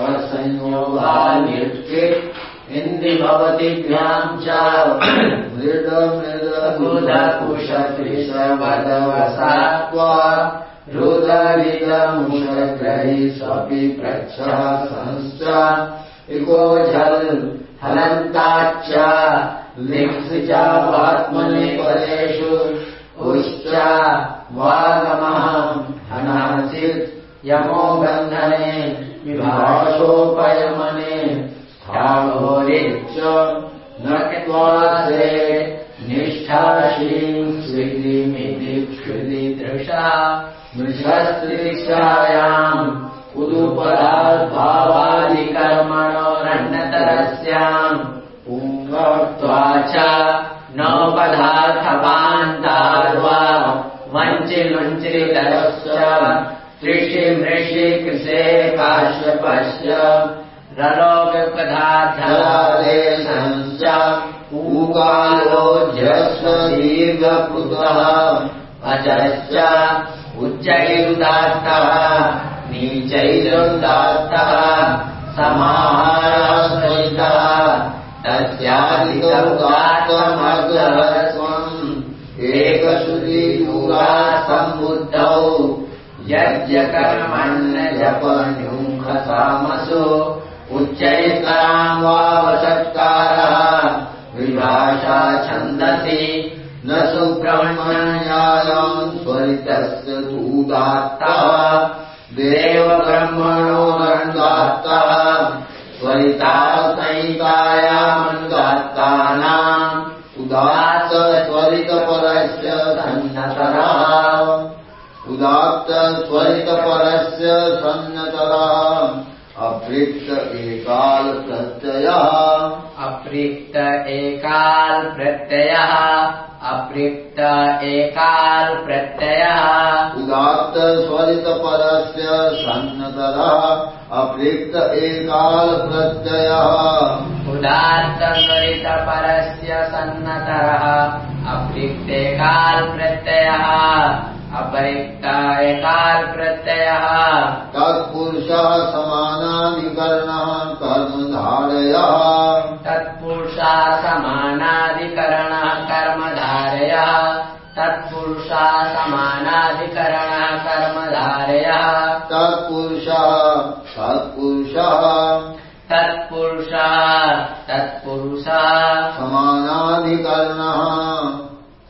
असंयो वा निर्के इन्दि भवतिभ्याम् च मृदमृदकुशत्रिशवदवसात्वा रुदविदमुषग्रहि स्वपि प्रच्छः संश्च इको झल् हलन्ताच्च लिङ्स् च वात्मनि पदेषु उश्च वागमः हनाचित् यमो बन्धने विभाषोपयमने स्थाणोरिच्च न क्त्वासे निष्ठाशीम् स्विमिति क्षुति दृशा मृषस्त्रिशायाम् उदुपदाद्भावादिकर्मणोरण्यतरस्याम् पुङ्गत्वा च नोपदार्थपान्तार्वा वञ्चिलुञ्चितरश्च त्रिषि मृषि कृशे काश्यपश्च रलोकपदार्थादेशञ्च ऊकालो जस्वदीर्घकृतः अजश्च उच्चैरुदात्तः नीचैरुदात्तः समाहारसहितः तस्यादिकौदात्तमग्रस्वम् एकश्रुतियुगा सम्बुद्धौ यज्ञकर्मण्यजपन्युङ्खसामसु उच्चैस्तराम् वावसत्कारः विभाषा छन्दसि न सुब्रह्मण्यायाम् स्वरितस्य तूदात्तः उदात्त स्वरितपरस्य सन्नतरः अपृक्त एकाल प्रत्ययः। अपृक्त एकाल् प्रत्ययः। अपृक्त एकाल् प्रत्ययः। उदात्त स्वरितपरस्य सन्नतरः अपृक्त एकाल प्रत्ययः। उदात्तस्वरितपरस्य सन्नतरः अपृक्तेकाल् प्रत्ययः अपरिक्त एकाल् प्रत्ययः तत्पुरुषः समानाधिकरणः कर्मधारयः। तत्पुरुषा समानाधिकरणः कर्मधारयः। तत्पुरुषा समानाधिकरणः कर्मधारयः। तत्पुरुषः सत्पुरुषः तत्पुरुषः तत्पुरुषः समानाधिकरणः।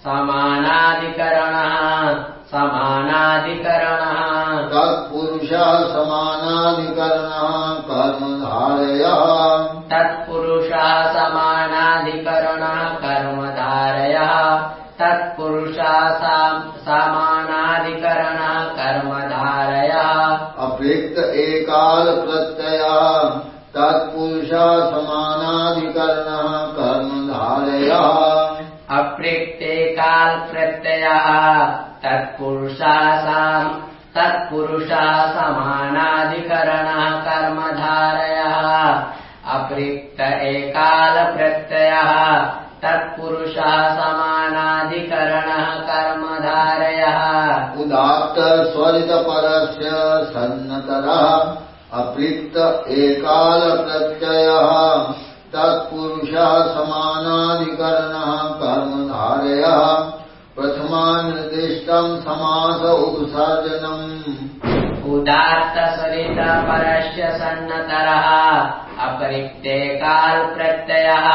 समानाधिकरणः समानाधिकरणः। तत्पुरुषः समानाधिकरणः कर्मधारयः। तत्पुरुषः समानाधिकरणः कर्मधारयः। तत्पुरुषः साम्- समानाधिकरणः कर्मधारयः। अपृक्त एकाल प्रत्ययः। तत्पुरुषः समानाधिकरणः कर्मधारयः। अप्रिक्तेकाल् प्रत्ययः तत्पुरुषा साम् तत्पुरुषा समानाधिकरणः कर्मधारयः। अप्रिक्त एकाल प्रत्ययः तत्पुरुषः समानाधिकरणः कर्मधारयः। उदात्त स्वरितपरस्य सन्नतरः अपृक्त एकाल प्रत्ययः तत्पुरुषः समानाधिकरणः कर्मधारयः प्रथमानिर्दिष्टम् समास उपसर्जनम् उदात्तसरितपरस्य सन्नतरः अपरिक्तेकाल् प्रत्ययः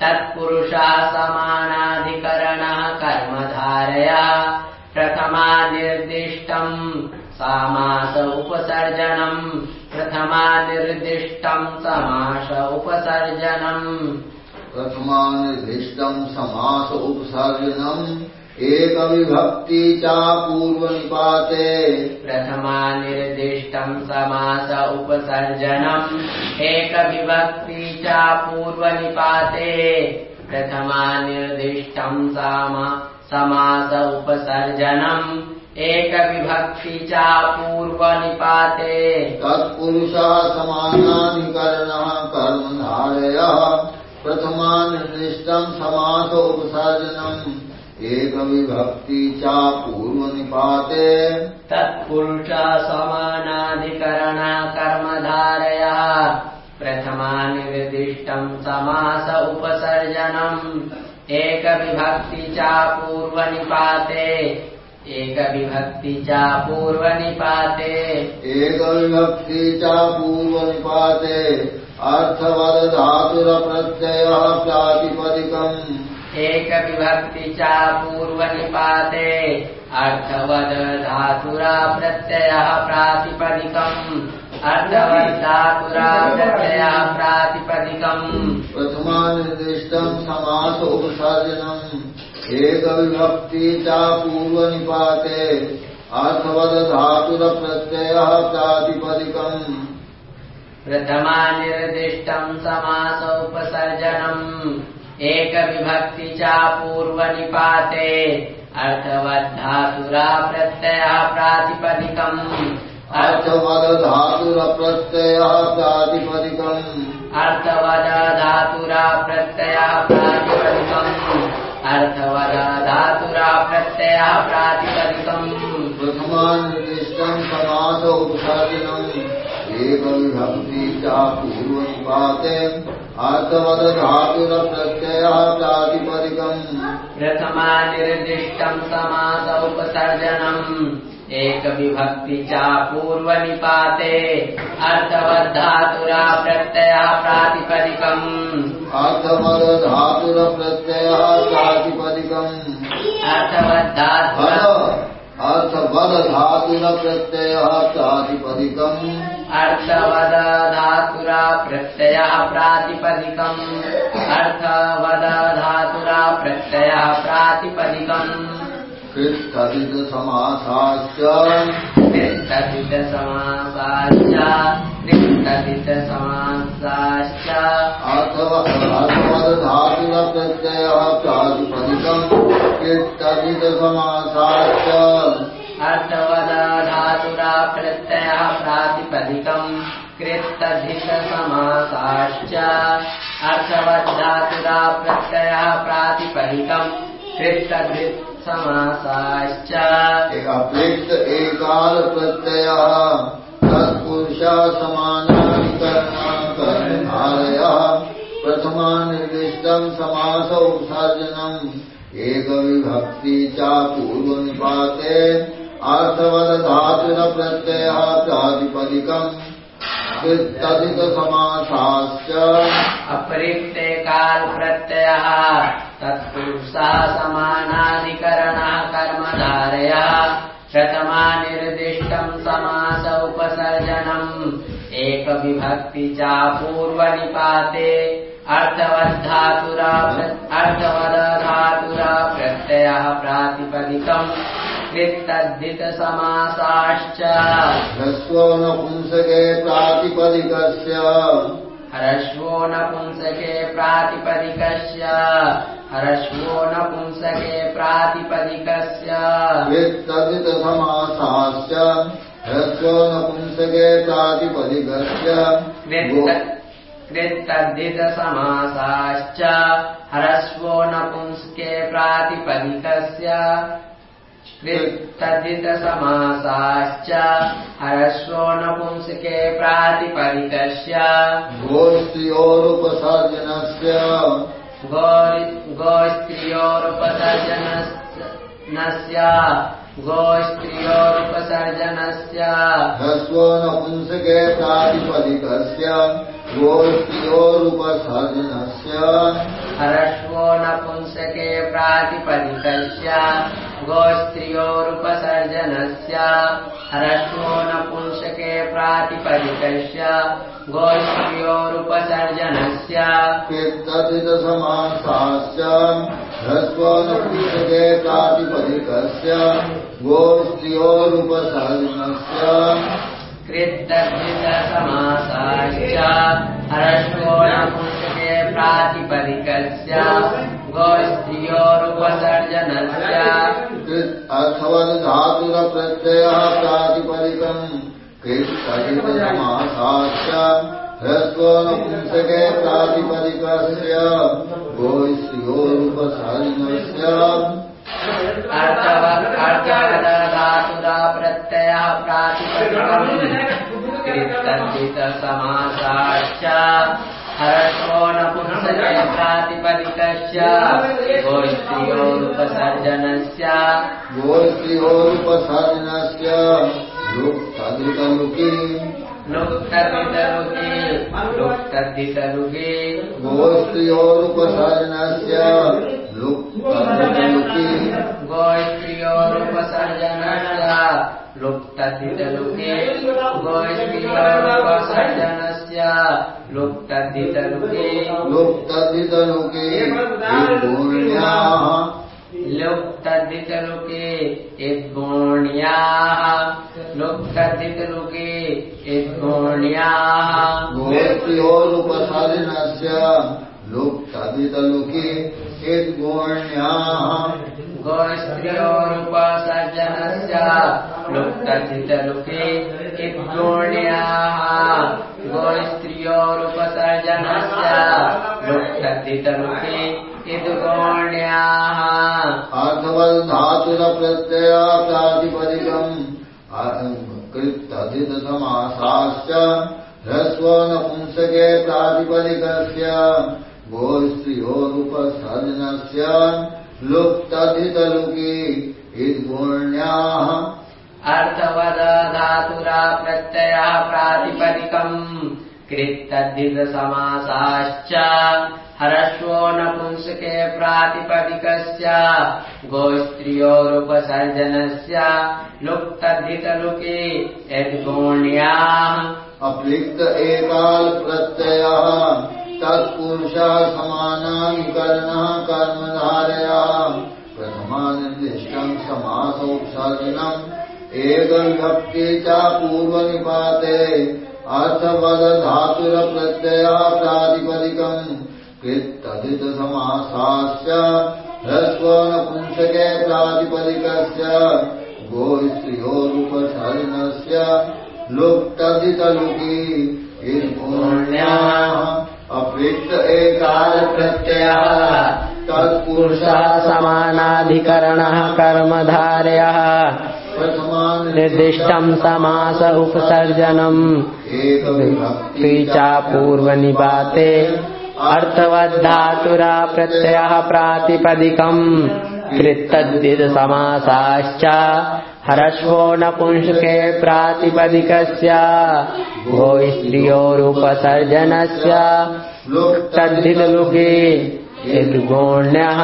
तत्पुरुषा समानाधिकरणः कर्मधारयः। प्रथमा निर्दिष्टम् समास उपसर्जनम् प्रथमा निर्दिष्टम् समास उपसर्जनम्। प्रथमानिर्दिष्टम् समास उपसर्जनम् एकविभक्ति च पूर्वनिपाते प्रथमा निर्दिष्टम् समास उपसर्जनम्। एकविभक्ति च पूर्वनिपाते प्रथमा निर्दिष्टम् साम समास उपसर्जनम्। एकविभक्ति च पूर्वनिपाते तत्पुरुषः समानाधिकरणः कर्मधारयः। प्रथमानिर्दिष्टम् समास उपसर्जनम् एकविभक्ति च पूर्वनिपाते तत्पुरुषा समानाधिकरणा कर्मधारया। प्रथमा निर्दिष्टम् समास उपसर्जनम्। एकविभक्ति च पूर्वनिपाते एकविभक्ति च पूर्वनिपाते एकविभक्ति च पूर्वनिपाते अर्थवदधातुरप्रत्ययः प्रातिपदिकम् एकविभक्ति च पूर्वनिपाते अर्थवदधातुरा प्रत्ययः प्रातिपदिकम्। अर्थवद्धातुरा प्रत्ययः प्रातिपदिकम्। प्रथमा निर्दिष्टम् समास उपसर्जनम् एकविभक्ति च पूर्वनिपाते अर्थवदधातुरप्रत्ययः प्रातिपदिकम्। प्रथमा निर्दिष्टम् समास उपसर्जनम् एकविभक्ति च पूर्वनिपाते अर्थवद्धातुरा प्रत्ययः प्रातिपदिकम्। अर्थवदधातुरप्रत्ययः प्रातिपदिकम्। अर्थवदधातुरा प्रत्ययः प्रातिपदिकम्। अर्थवदधातुरा प्रत्ययः प्रातिपदिकम्। प्रथमा निर्दिष्टम् समास उपसर्जनम् एकविभक्ति च पूर्वनिपाते अर्थवदधातुरप्रत्ययः प्रातिपदिकम् प्रथमा निर्दिष्टम् समास उपसर्जनम् एकविभक्ति च पूर्वनिपाते अर्थवद्धातुरा प्रत्ययः प्रातिपदिकम्। अर्थवदधातुरप्रत्ययः प्रातिपदिकम् अर्थवद्धातुरा अर्थवदधातुरप्रत्ययः प्रातिपदिकम्। अर्थवदधातुरा प्रत्ययः प्रातिपदिकम्। अर्थवदधातुरा प्रत्ययः प्रातिपदिकम् कृत्कथितसमासाश्च निस्तथितसमासाश्च निस्तथितसमासाश्च अर्थवदधातुरप्रत्ययः प्रातिपदिकम् कृत्कथितसमासाश्च अर्थवदधातुरा प्रत्ययः प्रातिपदिकम् कृत्तधितसमासाश्च अर्थवद्धातुरा प्रत्ययः प्रातिपदिकम् कृत्तधृत् समासाश्च एकाल प्रत्ययः तत्पुरुषा समानानि कर्माकर्मधारयः प्रथमा निर्दिष्टम् समास उपसर्जनम् एकविभक्ति च पूर्वनिपाते अर्थवदधातुरप्रत्ययः प्रातिपदिकम् तदितसमासाश्च अपरिक्ते कालप्रत्ययः तत्पुरुषः समानाधिकरणः कर्मधारयः प्रथमा निर्दिष्टम् समास उपसर्जनम् एकविभक्ति च पूर्वनिपाते अर्थवद्धातुरा अर्थवदधातुरा प्रत्ययः प्रातिपदिकम् कृत्तद्धितसमासाश्च। ह्रस्वो नपुंसके प्रातिपदिकस्य। हरश्वो नपुंसके प्रातिपदिकस्य। हरश्वो नपुंसके प्रातिपदिकस्य। कृत्तदितसमासाश्च ह्रस्वो नपुंसके प्रातिपदिकस्य कृत्तद्धितसमासाश्च हरश्वो नपुंसके प्रातिपदिकस्य। कृत्तद्धितसमासाश्च हरश्वो नपुंसके प्रातिपदिकस्य। गोस्त्रियोरुपसर्जनस्य गोस्त्रियोरुपसर्जनस्य गोस्त्रियोरुपसर्जनस्य ह्रस्वो नपुंसके प्रातिपदिकस्य गोस्त्रियोरुपसर्जनस्य हरश्वो नपुंसके प्रातिपदिकस्य गोस्त्रियोरुपसर्जनस्य हरश्वो नपुंसके प्रातिपदिकस्य गोस्त्रियोरुपसर्जनस्य कृत्तदितसमासाश्च ह्रस्वो नपुंसके प्रातिपदिकस्य गोस्त्रियोरुपसर्जनस्य कृत्तद्धितसमासाश्च हरश्वो नपुंसके प्रातिपदिकस्य गोस्त्रियोरुपसर्जनस्य अर्थवद्धातुरप्रत्ययः प्रातिपदिकम् कृत्तदितसमासाश्च ह्रस्वो नपुंसके प्रातिपदिकस्य गोस्त्रियोरुपसर्जनस्य अर्थवदातुरा प्रत्ययः प्रातिपदिकम् कृत्तद्धितसमासाश्च हरस्वो नपुंसके प्रातिपदिकस्य गोस्त्रियोरुपसर्जनस्य गोस्त्रियोरुपसर्जनस्य लुप्तदितलुके लुप्तदितलुके गोस्त्रियोरुपसर्जनस्य लुप्तधिकलुकि गोस्त्रियोरुपसर्जनस्य लुप्तदितलुके गोस्त्रियोरुपसर्जनस्य लुप्तदितलुके लुप्तधिकलुकि विभूण्याः लुप्तदितलुके यद्गोण्याः लुप्तदितलुके यद्गोण्याः गोस्त्रियोरुपसर्जनस्य लुप्तधिकलुकि यद्गोण्याः गोस्त्रियोरुपसर्जनस्य लुप्तदितलुके यद्गोण्याः गोस्त्रियोरुपसर्जनस्य लुप्तदितलुके यद्गोण्याः अर्थवल्धातुरप्रत्यया प्रातिपदिकम् कृत्तधितसमासाश्च ह्रस्व नपुंसके प्रातिपदिकस्य गोस्त्रियोरुपसर्जनस्य लुप्तधितलुकि इद्गुण्याः। अर्थवदधातुरा प्रत्ययः प्रातिपदिकम् कृत्तद्धितसमासाश्च हरश्वो नपुंसके प्रातिपदिकस्य गोस्त्रियोरुपसर्जनस्य लुप्तद्धितलुके यद्गोण्याः। अप्लिक्त एकाल प्रत्ययः तत्पुरुषः समानाधिकरणः कर्मधारयः। प्रथमानिर्दिष्टम् समासोपसर्जनम् एकविभक्ति च पूर्वनिपाते अर्थवदधातुरप्रत्ययः प्रातिपदिकम् कृत्तधितसमासाश्च ह्रस्वनपुंसके प्रातिपदिकस्य गोस्त्रियोरुपसर्जनस्य लुप्तधितलुकि इर्पुण्याः अपृक्त एकाल प्रत्ययः पुरुषः तत्पुरुषः समानाधिकरणः कर्मधारयः निर्दिष्टम् समास उपसर्जनम् एकविभक्ति च अर्थवद्धातुरा प्रत्ययः प्रातिपदिकम् कृत्तद्धितसमासाश्च हरश्वो नपुंसके प्रातिपदिकस्य गोस्त्रियोरुपसर्जनस्य लुप्तधितलुकि तद्धितलुके यद्गोण्यः